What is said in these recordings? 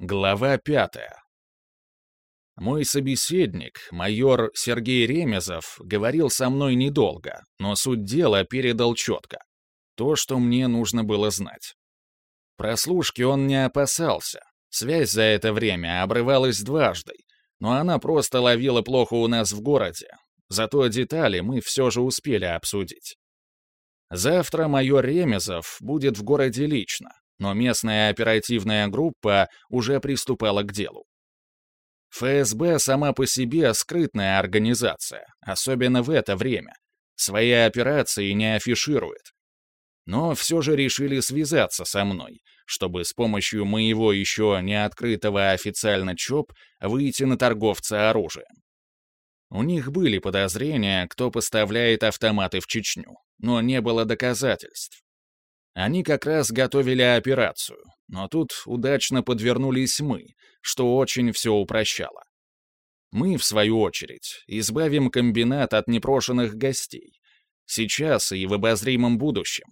Глава пятая. Мой собеседник, майор Сергей Ремезов, говорил со мной недолго, но суть дела передал четко. То, что мне нужно было знать. Прослушки он не опасался. Связь за это время обрывалась дважды, но она просто ловила плохо у нас в городе. Зато детали мы все же успели обсудить. Завтра майор Ремезов будет в городе лично, но местная оперативная группа уже приступала к делу. ФСБ сама по себе скрытная организация, особенно в это время. Свои операции не афиширует. Но все же решили связаться со мной, чтобы с помощью моего еще не открытого официально ЧОП выйти на торговца оружием. У них были подозрения, кто поставляет автоматы в Чечню, но не было доказательств. Они как раз готовили операцию, но тут удачно подвернулись мы, что очень все упрощало. Мы, в свою очередь, избавим комбинат от непрошенных гостей. Сейчас и в обозримом будущем.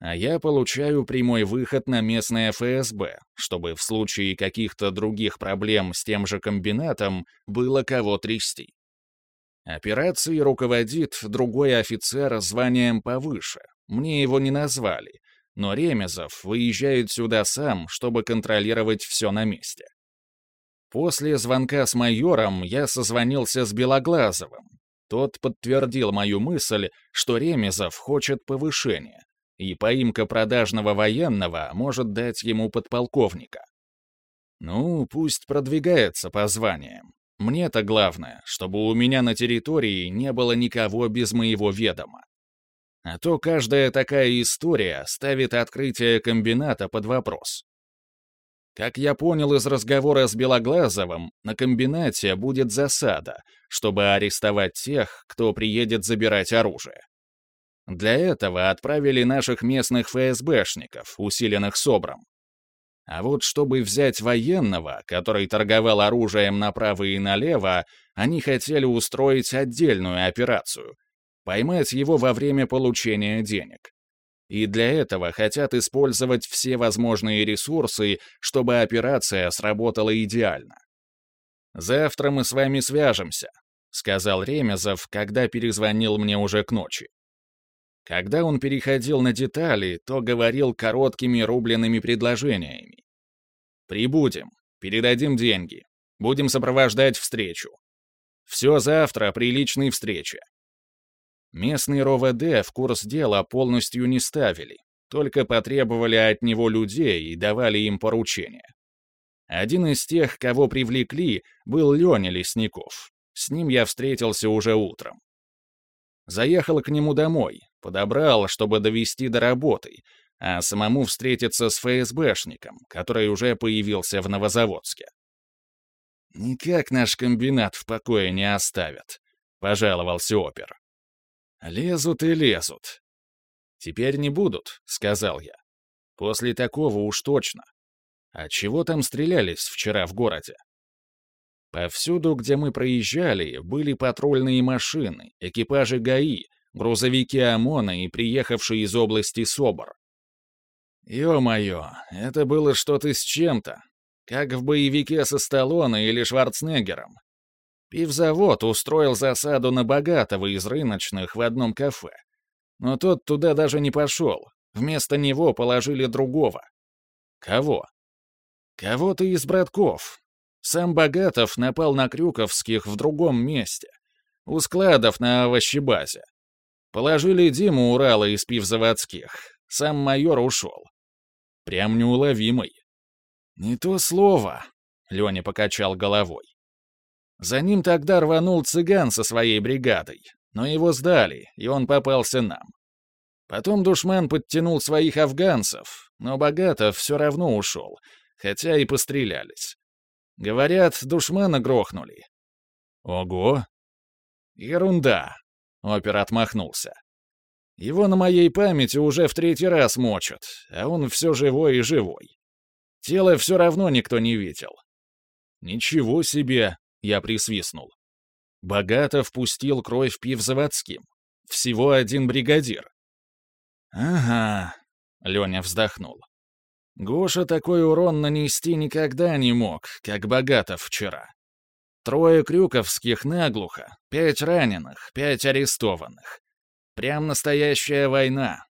А я получаю прямой выход на местное ФСБ, чтобы в случае каких-то других проблем с тем же комбинатом было кого трясти. Операцией руководит другой офицер званием повыше, мне его не назвали, но Ремезов выезжает сюда сам, чтобы контролировать все на месте. После звонка с майором я созвонился с Белоглазовым. Тот подтвердил мою мысль, что Ремезов хочет повышения, и поимка продажного военного может дать ему подполковника. Ну, пусть продвигается по званиям. Мне-то главное, чтобы у меня на территории не было никого без моего ведома. А то каждая такая история ставит открытие комбината под вопрос. Как я понял из разговора с Белоглазовым, на комбинате будет засада, чтобы арестовать тех, кто приедет забирать оружие. Для этого отправили наших местных ФСБшников, усиленных СОБРом. А вот чтобы взять военного, который торговал оружием направо и налево, они хотели устроить отдельную операцию, поймать его во время получения денег. И для этого хотят использовать все возможные ресурсы, чтобы операция сработала идеально. «Завтра мы с вами свяжемся», — сказал Ремезов, когда перезвонил мне уже к ночи. Когда он переходил на детали, то говорил короткими рубленными предложениями. «Прибудем, передадим деньги, будем сопровождать встречу. Все завтра при личной встрече. Местный РОВД в курс дела полностью не ставили, только потребовали от него людей и давали им поручения. Один из тех, кого привлекли, был Леня Лесников. С ним я встретился уже утром. Заехал к нему домой, подобрал, чтобы довести до работы, а самому встретиться с ФСБшником, который уже появился в Новозаводске. «Никак наш комбинат в покое не оставят», — пожаловался опер. Лезут и лезут. Теперь не будут, сказал я. После такого уж точно. А чего там стрелялись вчера в городе? Повсюду, где мы проезжали, были патрульные машины, экипажи ГАИ, грузовики ОМОНа и приехавшие из области СОБР. Ё-моё, это было что-то с чем-то. Как в боевике со Сталлоне или Шварценеггером. Пивзавод устроил засаду на богатого из рыночных в одном кафе. Но тот туда даже не пошел. Вместо него положили другого. Кого? Кого-то из братков. Сам Богатов напал на Крюковских в другом месте. У складов на овощебазе. Положили Диму Урала из пивзаводских. Сам майор ушел. Прям неуловимый. «Не то слово», — Леня покачал головой. За ним тогда рванул цыган со своей бригадой, но его сдали, и он попался нам. Потом душман подтянул своих афганцев, но Богатов все равно ушел, хотя и пострелялись. Говорят, душмана грохнули. Ого! Ерунда! Опер отмахнулся. Его на моей памяти уже в третий раз мочат, а он все живой и живой. Тело все равно никто не видел. Ничего себе! Я присвистнул. Богато впустил кровь пивзаводским. Всего один бригадир. «Ага», — Леня вздохнул. Гоша такой урон нанести никогда не мог, как Богатов вчера. Трое крюковских наглухо, пять раненых, пять арестованных. Прям настоящая война.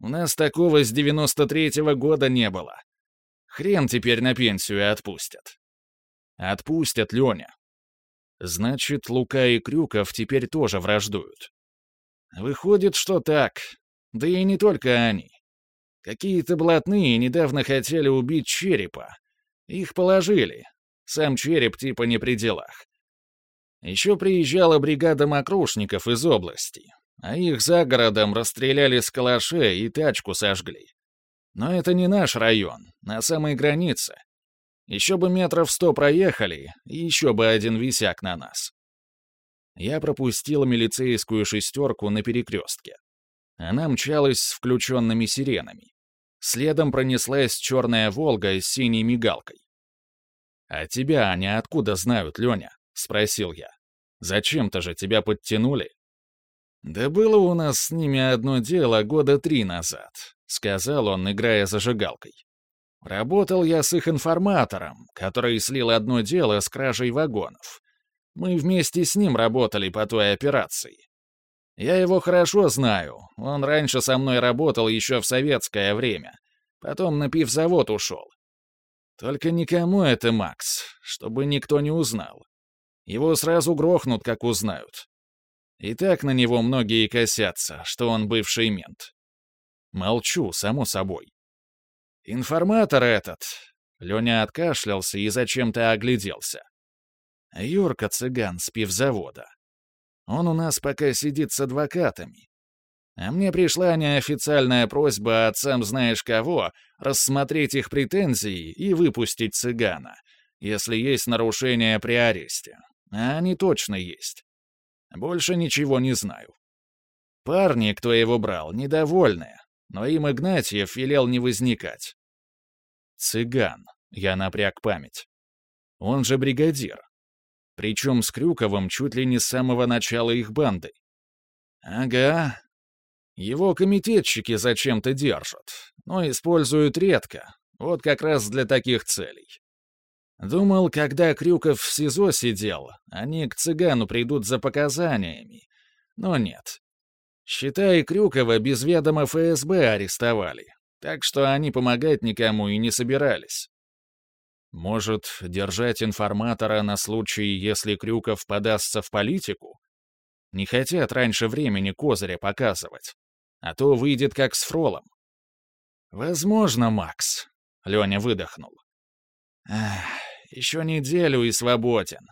У нас такого с 93-го года не было. Хрен теперь на пенсию отпустят. Отпустят, Леня. Значит, Лука и Крюков теперь тоже враждуют. Выходит, что так. Да и не только они. Какие-то блатные недавно хотели убить черепа. Их положили. Сам череп типа не при делах. Еще приезжала бригада мокрушников из области, а их за городом расстреляли с калашей и тачку сожгли. Но это не наш район, на самой границе. Еще бы метров сто проехали, и еще бы один висяк на нас. Я пропустил милицейскую шестерку на перекрестке. Она мчалась с включенными сиренами. Следом пронеслась черная «Волга» с синей мигалкой. «А тебя они откуда знают, Леня?» — спросил я. «Зачем-то же тебя подтянули?» «Да было у нас с ними одно дело года три назад», — сказал он, играя зажигалкой. «Работал я с их информатором, который слил одно дело с кражей вагонов. Мы вместе с ним работали по той операции. Я его хорошо знаю. Он раньше со мной работал еще в советское время. Потом на пивзавод ушел. Только никому это, Макс, чтобы никто не узнал. Его сразу грохнут, как узнают. И так на него многие косятся, что он бывший мент. Молчу, само собой. Информатор этот... Леня откашлялся и зачем-то огляделся. Юрка Цыган с пивзавода. Он у нас пока сидит с адвокатами. А мне пришла неофициальная просьба от сам знаешь кого рассмотреть их претензии и выпустить цыгана, если есть нарушения при аресте. А они точно есть. Больше ничего не знаю. Парни, кто его брал, недовольны, но им Игнатьев велел не возникать. Цыган, я напряг память. Он же бригадир. Причем с Крюковым чуть ли не с самого начала их банды. Ага. Его комитетчики зачем-то держат, но используют редко, вот как раз для таких целей. Думал, когда Крюков в СИЗО сидел, они к цыгану придут за показаниями. Но нет. Считай, Крюкова без ведома ФСБ арестовали, так что они помогать никому и не собирались. Может, держать информатора на случай, если Крюков подастся в политику? Не хотят раньше времени козыря показывать. А то выйдет как с Фролом. «Возможно, Макс», — Леня выдохнул. «Эх, еще неделю и свободен.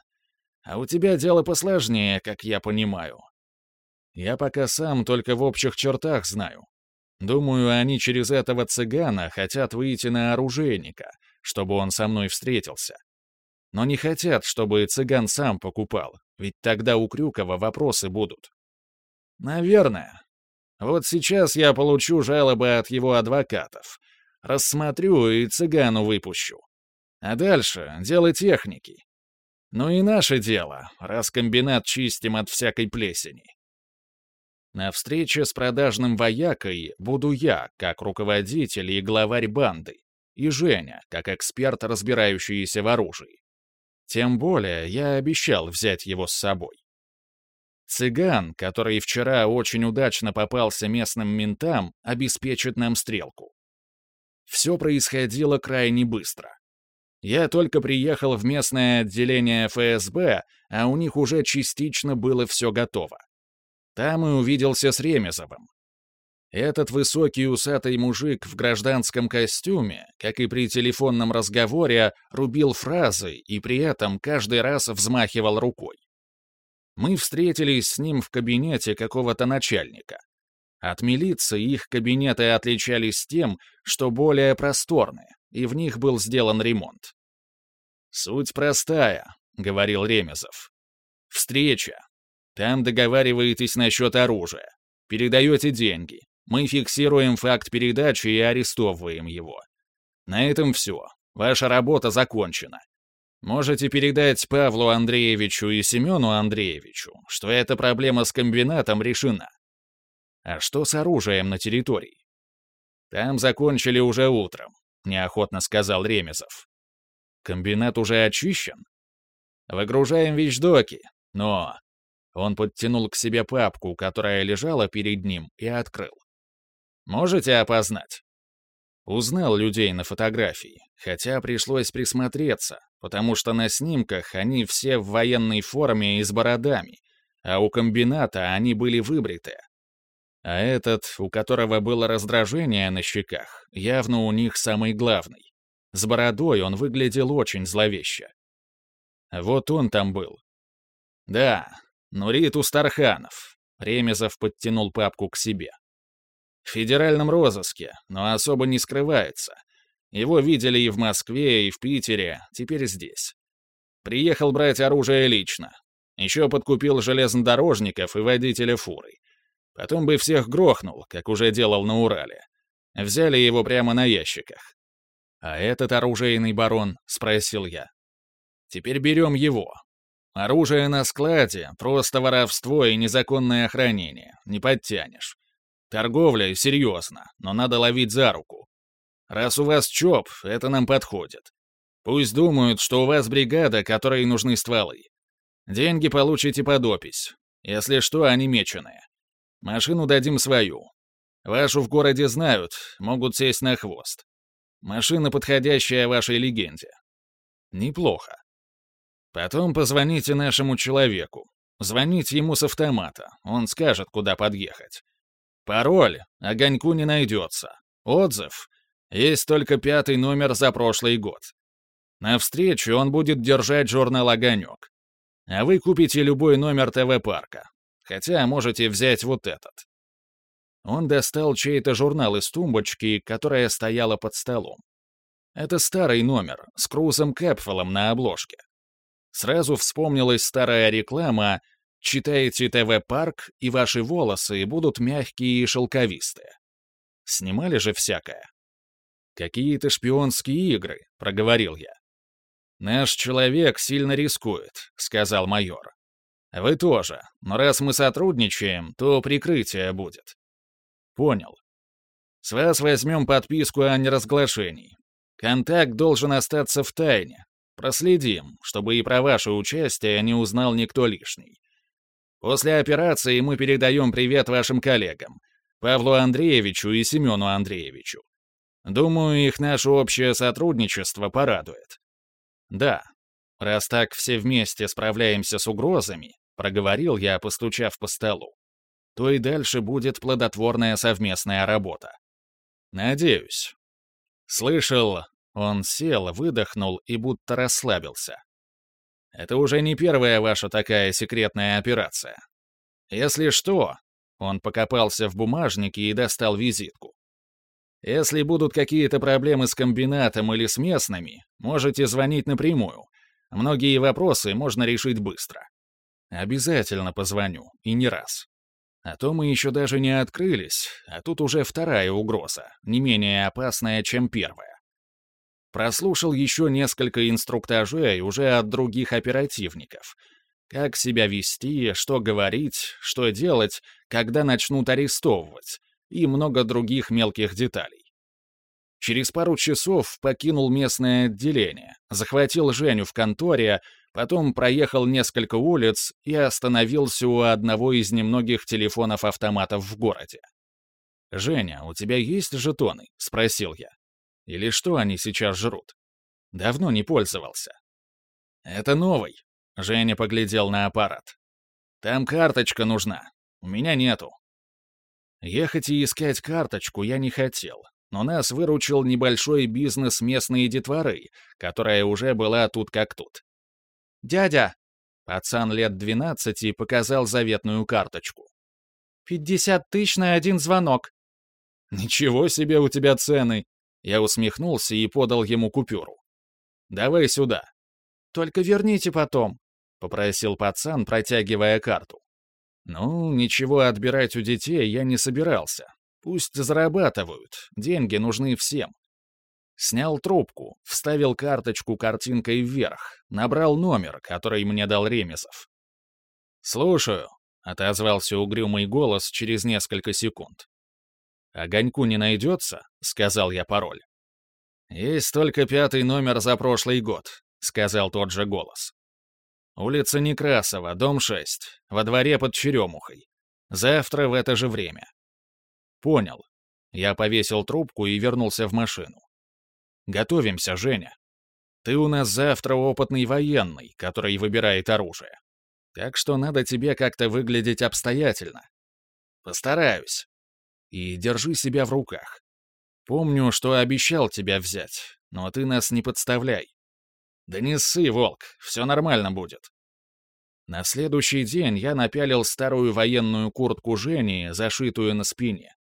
А у тебя дело посложнее, как я понимаю. Я пока сам только в общих чертах знаю. Думаю, они через этого цыгана хотят выйти на оружейника, чтобы он со мной встретился. Но не хотят, чтобы цыган сам покупал, ведь тогда у Крюкова вопросы будут. Наверное. Вот сейчас я получу жалобы от его адвокатов. Рассмотрю и цыгану выпущу. А дальше — дело техники. Ну и наше дело, раз комбинат чистим от всякой плесени. На встрече с продажным воякой буду я, как руководитель и главарь банды, и Женя, как эксперт, разбирающийся в оружии. Тем более я обещал взять его с собой. Цыган, который вчера очень удачно попался местным ментам, обеспечит нам стрелку. Все происходило крайне быстро. Я только приехал в местное отделение ФСБ, а у них уже частично было все готово. Там и увиделся с Ремезовым. Этот высокий усатый мужик в гражданском костюме, как и при телефонном разговоре, рубил фразы и при этом каждый раз взмахивал рукой. Мы встретились с ним в кабинете какого-то начальника. От милиции их кабинеты отличались тем, что более просторные, и в них был сделан ремонт. «Суть простая», — говорил Ремезов. «Встреча, там договариваетесь насчет оружия. Передаете деньги. Мы фиксируем факт передачи и арестовываем его. На этом все. Ваша работа закончена. Можете передать Павлу Андреевичу и Семену Андреевичу, что эта проблема с комбинатом решена. А что с оружием на территории? Там закончили уже утром. — неохотно сказал Ремезов. «Комбинат уже очищен?» «Выгружаем вещдоки, но...» Он подтянул к себе папку, которая лежала перед ним, и открыл. «Можете опознать?» Узнал людей на фотографии, хотя пришлось присмотреться, потому что на снимках они все в военной форме и с бородами, а у комбината они были выбриты. А этот, у которого было раздражение на щеках, явно у них самый главный. С бородой он выглядел очень зловеще. Вот он там был. Да, Нурит Устарханов. Ремезов подтянул папку к себе. В федеральном розыске, но особо не скрывается. Его видели и в Москве, и в Питере, теперь здесь. Приехал брать оружие лично. Еще подкупил железнодорожников и водителя фуры. Потом бы всех грохнул, как уже делал на Урале. Взяли его прямо на ящиках. «А этот оружейный барон?» — спросил я. «Теперь берем его. Оружие на складе — просто воровство и незаконное хранение, не подтянешь. Торговля серьезно, но надо ловить за руку. Раз у вас ЧОП, это нам подходит. Пусть думают, что у вас бригада, которой нужны стволы. Деньги получите под опись. Если что, они меченые. Машину дадим свою. Вашу в городе знают, могут сесть на хвост. Машина, подходящая вашей легенде. Неплохо. Потом позвоните нашему человеку. Звоните ему с автомата, он скажет, куда подъехать. Пароль огоньку не найдется. Отзыв есть только пятый номер за прошлый год. На встречу он будет держать журнал «Огонек». А вы купите любой номер ТВ-парка. Хотя можете взять вот этот. Он достал чей-то журнал из тумбочки, которая стояла под столом. Это старый номер, с Крузом Кэпфелом на обложке. Сразу вспомнилась старая реклама Читаете ТВ-парк, и ваши волосы будут мягкие и шелковистые. Снимали же всякое. «Какие-то шпионские игры», — проговорил я. «Наш человек сильно рискует», — сказал майор. «Вы тоже, но раз мы сотрудничаем, то прикрытие будет». «Понял. С вас возьмем подписку о неразглашении. Контакт должен остаться в тайне. Проследим, чтобы и про ваше участие не узнал никто лишний. После операции мы передаем привет вашим коллегам, Павлу Андреевичу и Семену Андреевичу. Думаю, их наше общее сотрудничество порадует. Да, раз так все вместе справляемся с угрозами, проговорил я, постучав по столу, то и дальше будет плодотворная совместная работа. Надеюсь. Слышал, он сел, выдохнул и будто расслабился. Это уже не первая ваша такая секретная операция. Если что, он покопался в бумажнике и достал визитку. Если будут какие-то проблемы с комбинатом или с местными, можете звонить напрямую. Многие вопросы можно решить быстро. Обязательно позвоню, и не раз. А то мы еще даже не открылись, а тут уже вторая угроза, не менее опасная, чем первая. Прослушал еще несколько инструктажей уже от других оперативников. Как себя вести, что говорить, что делать, когда начнут арестовывать, и много других мелких деталей. Через пару часов покинул местное отделение, захватил Женю в конторе, потом проехал несколько улиц и остановился у одного из немногих телефонов-автоматов в городе. «Женя, у тебя есть жетоны?» — спросил я. Или что они сейчас жрут? Давно не пользовался. Это новый. Женя поглядел на аппарат. Там карточка нужна. У меня нету. Ехать и искать карточку я не хотел, но нас выручил небольшой бизнес местной детворы, которая уже была тут как тут. «Дядя!» Пацан лет двенадцати показал заветную карточку. «Пятьдесят тысяч на один звонок». «Ничего себе у тебя цены!» Я усмехнулся и подал ему купюру. «Давай сюда». «Только верните потом», — попросил пацан, протягивая карту. «Ну, ничего отбирать у детей я не собирался. Пусть зарабатывают, деньги нужны всем». Снял трубку, вставил карточку картинкой вверх, набрал номер, который мне дал Ремезов. «Слушаю», — отозвался угрюмый голос через несколько секунд. «Огоньку не найдется?» — сказал я пароль. «Есть только пятый номер за прошлый год», — сказал тот же голос. «Улица Некрасова, дом 6, во дворе под Черемухой. Завтра в это же время». «Понял». Я повесил трубку и вернулся в машину. «Готовимся, Женя. Ты у нас завтра опытный военный, который выбирает оружие. Так что надо тебе как-то выглядеть обстоятельно. Постараюсь. И держи себя в руках. Помню, что обещал тебя взять, но ты нас не подставляй. Да не ссы, волк, все нормально будет. На следующий день я напялил старую военную куртку Жени, зашитую на спине.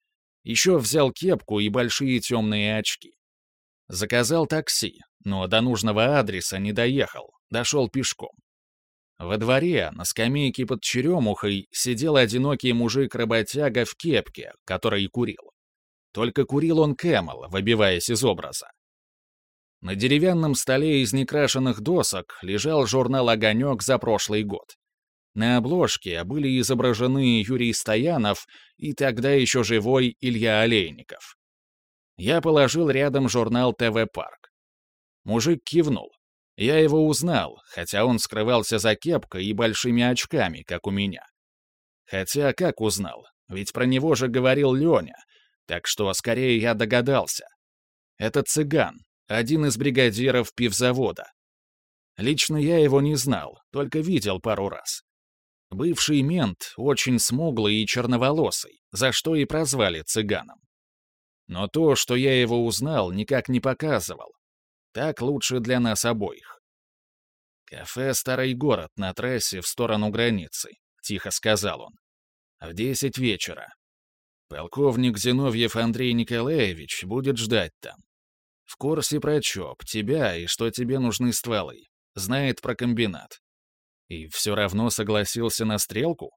Еще взял кепку и большие темные очки. Заказал такси, но до нужного адреса не доехал, дошел пешком. Во дворе, на скамейке под черемухой, сидел одинокий мужик-работяга в кепке, который курил. Только курил он Camel, выбиваясь из образа. На деревянном столе из некрашенных досок лежал журнал «Огонек» за прошлый год. На обложке были изображены Юрий Стоянов и тогда еще живой Илья Олейников. Я положил рядом журнал «ТВ Парк». Мужик кивнул. Я его узнал, хотя он скрывался за кепкой и большими очками, как у меня. Хотя как узнал? Ведь про него же говорил Леня, так что скорее я догадался. Это цыган, один из бригадиров пивзавода. Лично я его не знал, только видел пару раз. Бывший мент, очень смуглый и черноволосый, за что и прозвали цыганом. Но то, что я его узнал, никак не показывал. Так лучше для нас обоих. «Кафе «Старый город» на трассе в сторону границы», — тихо сказал он. «В десять вечера. Полковник Зиновьев Андрей Николаевич будет ждать там. В курсе про ЧОП, тебя и что тебе нужны стволы. Знает про комбинат. И все равно согласился на стрелку?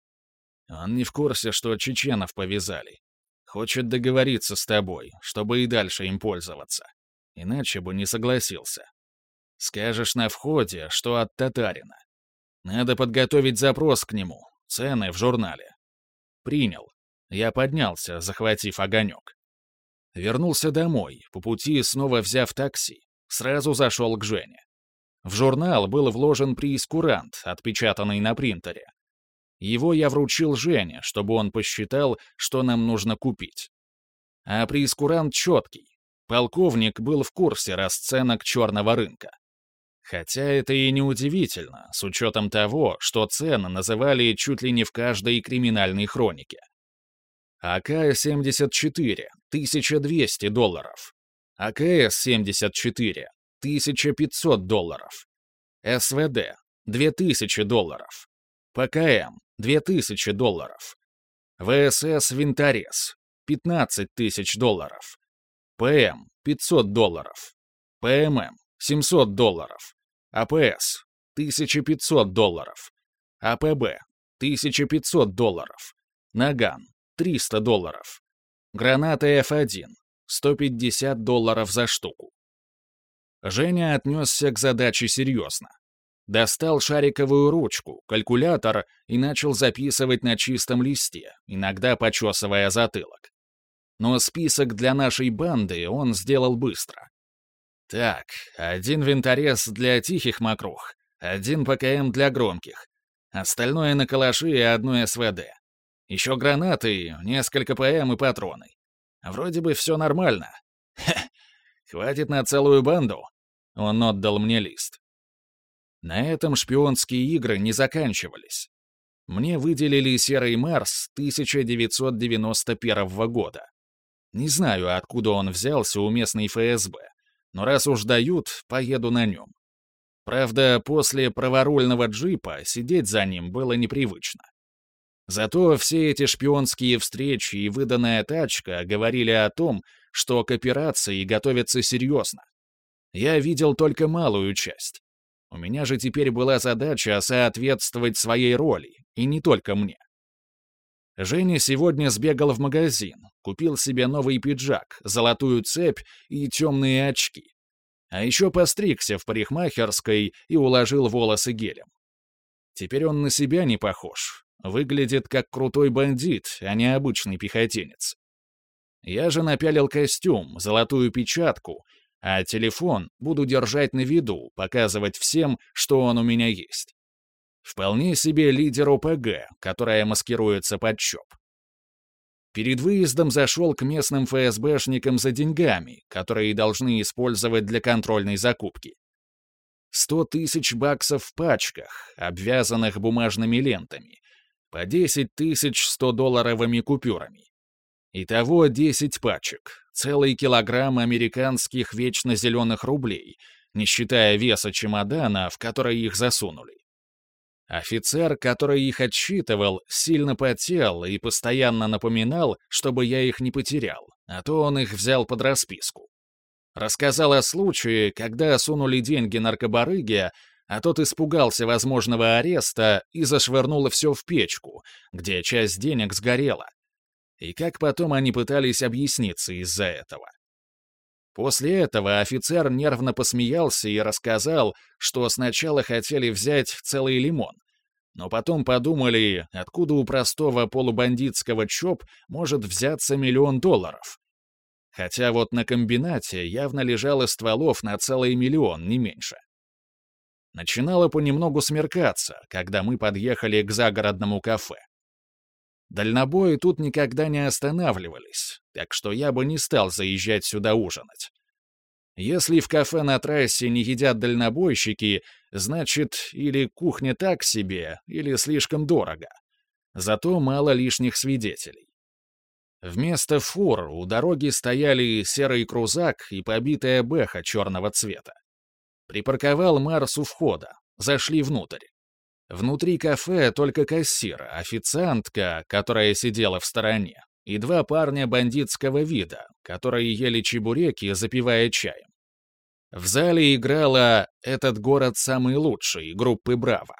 Он не в курсе, что чеченов повязали. Хочет договориться с тобой, чтобы и дальше им пользоваться. Иначе бы не согласился. Скажешь на входе, что от татарина. Надо подготовить запрос к нему, цены в журнале. Принял. Я поднялся, захватив огонек. Вернулся домой, по пути снова взяв такси. Сразу зашел к Жене. В журнал был вложен прейскурант, отпечатанный на принтере. Его я вручил Жене, чтобы он посчитал, что нам нужно купить. А прейскурант четкий. Полковник был в курсе расценок черного рынка. Хотя это и не удивительно, с учетом того, что цены называли чуть ли не в каждой криминальной хронике. АК-74 — 1200 долларов. АКС-74 1500 долларов. СВД — 2000 долларов. ПКМ — 2000 долларов. ВСС «Винторез» — 15 тысяч долларов. ПМ — 500 долларов. ПММ — 700 долларов. АПС — 1500 долларов. АПБ — 1500 долларов. Наган — 300 долларов. Граната F1 — 150 долларов за штуку. Женя отнесся к задаче серьезно. Достал шариковую ручку, калькулятор и начал записывать на чистом листе, иногда почесывая затылок. Но список для нашей банды он сделал быстро. Так, один винторез для тихих мокрух, один ПКМ для громких, остальное на калаши и одно СВД. Еще гранаты, несколько ПМ и патроны. Вроде бы все нормально. Хе, хватит на целую банду. Он отдал мне лист. На этом шпионские игры не заканчивались. Мне выделили «Серый Марс» 1991 года. Не знаю, откуда он взялся у местной ФСБ, но раз уж дают, поеду на нем. Правда, после праворульного джипа сидеть за ним было непривычно. Зато все эти шпионские встречи и выданная тачка говорили о том, что к операции готовятся серьезно. Я видел только малую часть. У меня же теперь была задача соответствовать своей роли, и не только мне. Женя сегодня сбегал в магазин, купил себе новый пиджак, золотую цепь и темные очки. А еще постригся в парикмахерской и уложил волосы гелем. Теперь он на себя не похож. Выглядит как крутой бандит, а не обычный пехотинец. Я же напялил костюм, золотую печатку а телефон буду держать на виду, показывать всем, что он у меня есть. Вполне себе лидер ОПГ, которая маскируется под ЧОП. Перед выездом зашел к местным ФСБшникам за деньгами, которые должны использовать для контрольной закупки. Сто тысяч баксов в пачках, обвязанных бумажными лентами, по 10 тысяч 100-долларовыми купюрами. Итого 10 пачек, целый килограмм американских вечно зеленых рублей, не считая веса чемодана, в который их засунули. Офицер, который их отсчитывал, сильно потел и постоянно напоминал, чтобы я их не потерял, а то он их взял под расписку. Рассказал о случае, когда сунули деньги наркобарыге, а тот испугался возможного ареста и зашвырнул все в печку, где часть денег сгорела, и как потом они пытались объясниться из-за этого. После этого офицер нервно посмеялся и рассказал, что сначала хотели взять целый лимон, но потом подумали, откуда у простого полубандитского ЧОП может взяться миллион долларов. Хотя вот на комбинате явно лежало стволов на целый миллион, не меньше. Начинало понемногу смеркаться, когда мы подъехали к загородному кафе. Дальнобои тут никогда не останавливались, так что я бы не стал заезжать сюда ужинать. Если в кафе на трассе не едят дальнобойщики, значит, или кухня так себе, или слишком дорого. Зато мало лишних свидетелей. Вместо фур у дороги стояли серый крузак и побитая бэха черного цвета. Припарковал Марс у входа, зашли внутрь. Внутри кафе только кассир, официантка, которая сидела в стороне, и два парня бандитского вида, которые ели чебуреки, запивая чаем. В зале играла «Этот город самый лучший» группы «Браво».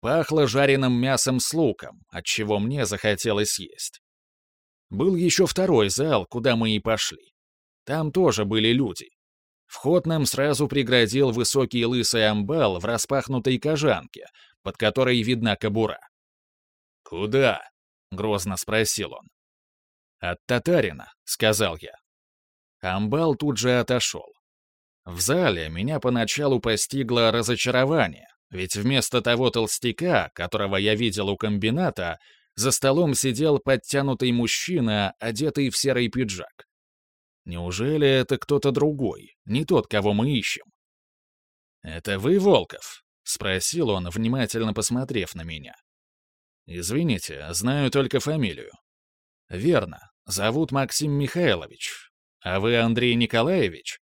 Пахло жареным мясом с луком, от чего мне захотелось есть. Был еще второй зал, куда мы и пошли. Там тоже были люди. Вход нам сразу преградил высокий лысый амбал в распахнутой кожанке, под которой видна кобура. «Куда?» — грозно спросил он. «От татарина», — сказал я. Амбал тут же отошел. В зале меня поначалу постигло разочарование, ведь вместо того толстяка, которого я видел у комбината, за столом сидел подтянутый мужчина, одетый в серый пиджак. Неужели это кто-то другой, не тот, кого мы ищем? «Это вы, Волков?» — спросил он, внимательно посмотрев на меня. «Извините, знаю только фамилию». «Верно. Зовут Максим Михайлович. А вы Андрей Николаевич?»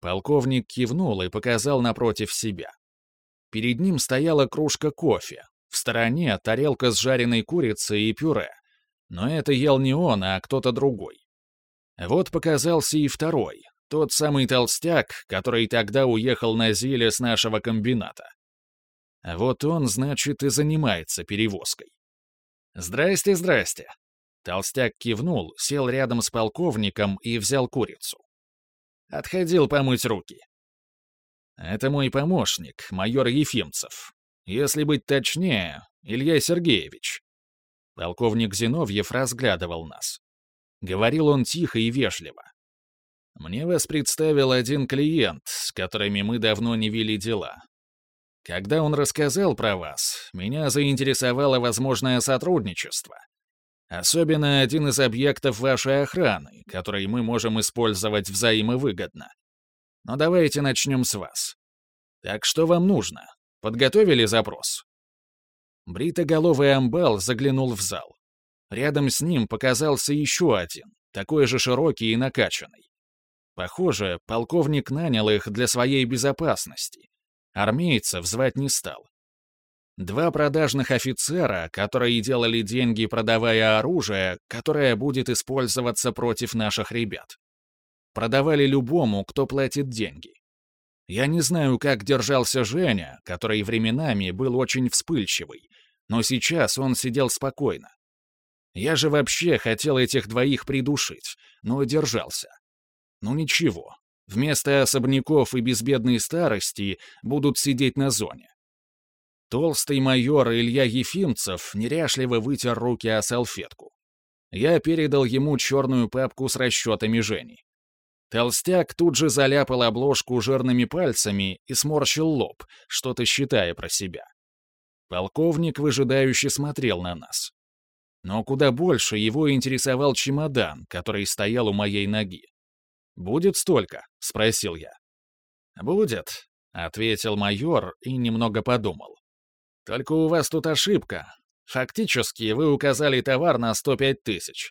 Полковник кивнул и показал напротив себя. Перед ним стояла кружка кофе. В стороне тарелка с жареной курицей и пюре. Но это ел не он, а кто-то другой. Вот показался и второй, тот самый толстяк, который тогда уехал на Зиле с нашего комбината. Вот он, значит, и занимается перевозкой. «Здрасте, здрасте!» Толстяк кивнул, сел рядом с полковником и взял курицу. Отходил помыть руки. Это мой помощник, майор Ефимцев. Если быть точнее, Илья Сергеевич. Полковник Зиновьев разглядывал нас. Говорил он тихо и вежливо. Мне вас представил один клиент, с которыми мы давно не вели дела. Когда он рассказал про вас, меня заинтересовало возможное сотрудничество. Особенно один из объектов вашей охраны, который мы можем использовать взаимовыгодно. Но давайте начнем с вас. Так что вам нужно? Подготовили запрос?» Бритоголовый амбал заглянул в зал. Рядом с ним показался еще один, такой же широкий и накачанный. Похоже, полковник нанял их для своей безопасности, Армейцев звать не стал. Два продажных офицера, которые делали деньги, продавая оружие, которое будет использоваться против наших ребят. Продавали любому, кто платит деньги. Я не знаю, как держался Женя, который временами был очень вспыльчивый, но сейчас он сидел спокойно. Я же вообще хотел этих двоих придушить, но держался. Ну ничего, Вместо особняков и безбедной старости будут сидеть на зоне. Толстый майор Илья Ефимцев неряшливо вытер руки о салфетку. Я передал ему черную папку с расчетами Жени. Толстяк тут же заляпал обложку жирными пальцами и сморщил лоб, что-то считая про себя. Полковник выжидающе смотрел на нас. Но куда больше его интересовал чемодан, который стоял у моей ноги. «Будет столько?» — спросил я. «Будет», — ответил майор и немного подумал. «Только у вас тут ошибка. Фактически вы указали товар на 105 тысяч.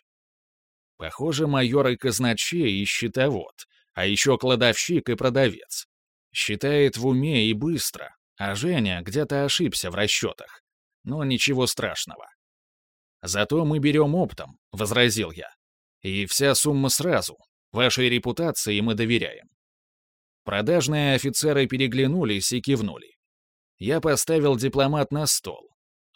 Похоже, майор и казначей, и счетовод, а еще кладовщик и продавец. Считает в уме и быстро, а Женя где-то ошибся в расчетах. Но ничего страшного. «Зато мы берем оптом», — возразил я. «И вся сумма сразу. Вашей репутации мы доверяем». Продажные офицеры переглянулись и кивнули. Я поставил дипломат на стол,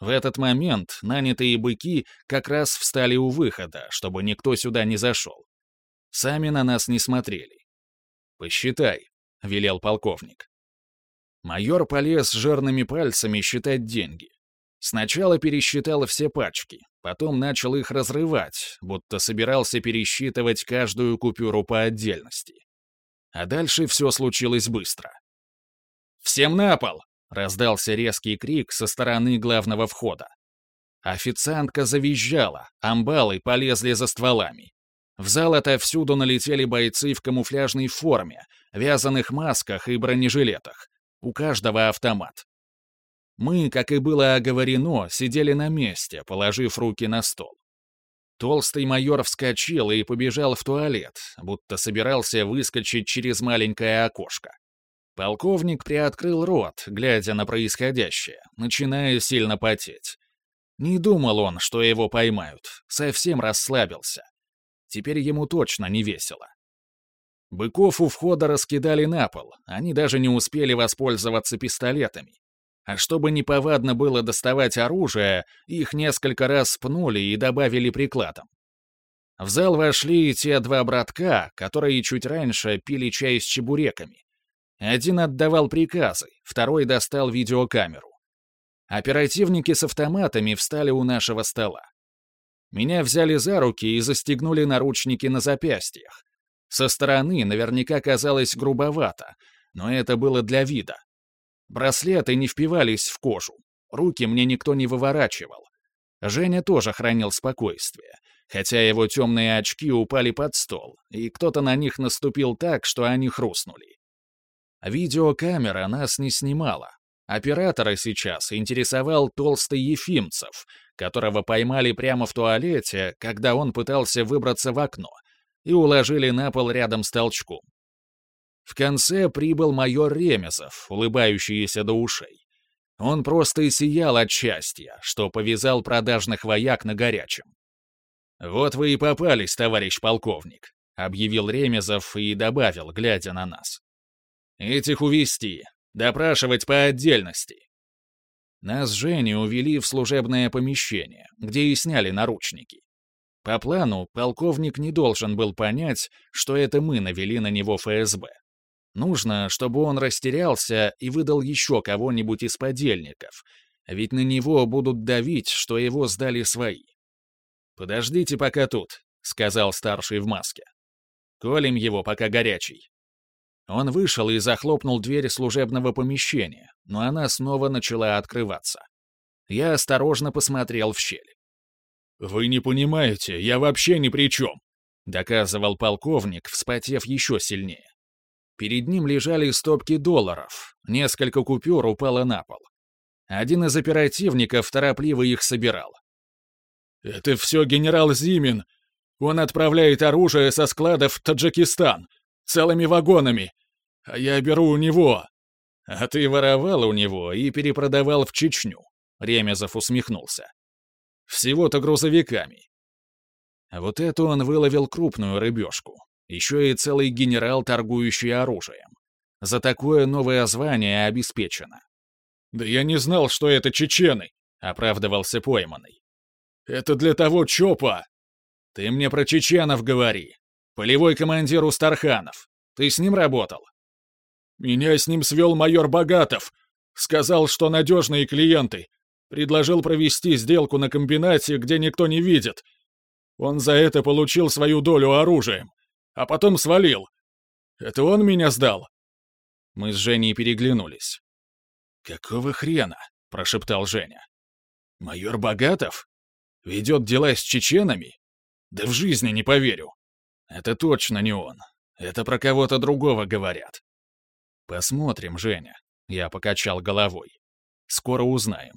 в этот момент нанятые быки как раз встали у выхода, чтобы никто сюда не зашел. Сами на нас не смотрели. «Посчитай», — велел полковник. Майор полез жирными пальцами считать деньги. Сначала пересчитал все пачки, потом начал их разрывать, будто собирался пересчитывать каждую купюру по отдельности. А дальше все случилось быстро. «Всем на пол!» Раздался резкий крик со стороны главного входа. Официантка завизжала, амбалы полезли за стволами. В зал отовсюду налетели бойцы в камуфляжной форме, вязаных масках и бронежилетах. У каждого автомат. Мы, как и было оговорено, сидели на месте, положив руки на стол. Толстый майор вскочил и побежал в туалет, будто собирался выскочить через маленькое окошко. Полковник приоткрыл рот, глядя на происходящее, начиная сильно потеть. Не думал он, что его поймают, совсем расслабился. Теперь ему точно не весело. Быков у входа раскидали на пол, они даже не успели воспользоваться пистолетами. А чтобы неповадно было доставать оружие, их несколько раз пнули и добавили прикладом. В зал вошли те два братка, которые чуть раньше пили чай с чебуреками. Один отдавал приказы, второй достал видеокамеру. Оперативники с автоматами встали у нашего стола. Меня взяли за руки и застегнули наручники на запястьях. Со стороны наверняка казалось грубовато, но это было для вида. Браслеты не впивались в кожу, руки мне никто не выворачивал. Женя тоже хранил спокойствие, хотя его темные очки упали под стол, и кто-то на них наступил так, что они хрустнули. Видеокамера нас не снимала. Оператора сейчас интересовал толстый Ефимцев, которого поймали прямо в туалете, когда он пытался выбраться в окно, и уложили на пол рядом с толчком. В конце прибыл майор Ремезов, улыбающийся до ушей. Он просто сиял от счастья, что повязал продажных вояк на горячем. «Вот вы и попались, товарищ полковник», — объявил Ремезов и добавил, глядя на нас. Этих увести, допрашивать по отдельности. Нас с Женей увели в служебное помещение, где и сняли наручники. По плану, полковник не должен был понять, что это мы навели на него ФСБ. Нужно, чтобы он растерялся и выдал еще кого-нибудь из подельников, ведь на него будут давить, что его сдали свои. «Подождите пока тут», — сказал старший в маске. «Колем его, пока горячий». Он вышел и захлопнул дверь служебного помещения, но она снова начала открываться. Я осторожно посмотрел в щель. «Вы не понимаете, я вообще ни при чем», — доказывал полковник, вспотев еще сильнее. Перед ним лежали стопки долларов, несколько купюр упало на пол. Один из оперативников торопливо их собирал. «Это все генерал Зимин. Он отправляет оружие со складов в Таджикистан целыми вагонами, а я беру у него. А ты воровал у него и перепродавал в Чечню, Ремезов усмехнулся. Всего-то грузовиками. А вот это он выловил крупную рыбешку. Еще и целый генерал, торгующий оружием. За такое новое звание обеспечено. «Да я не знал, что это чечены», — оправдывался пойманный. «Это для того ЧОПа!» «Ты мне про чеченов говори. Полевой командир Устарханов. Ты с ним работал?» «Меня с ним свел майор Богатов. Сказал, что надежные клиенты. Предложил провести сделку на комбинате, где никто не видит. Он за это получил свою долю оружием. А потом свалил. Это он меня сдал?» Мы с Женей переглянулись. «Какого хрена?» — прошептал Женя. «Майор Богатов? Ведет дела с чеченами? Да в жизни не поверю. Это точно не он. Это про кого-то другого говорят». «Посмотрим, Женя», — я покачал головой. «Скоро узнаем».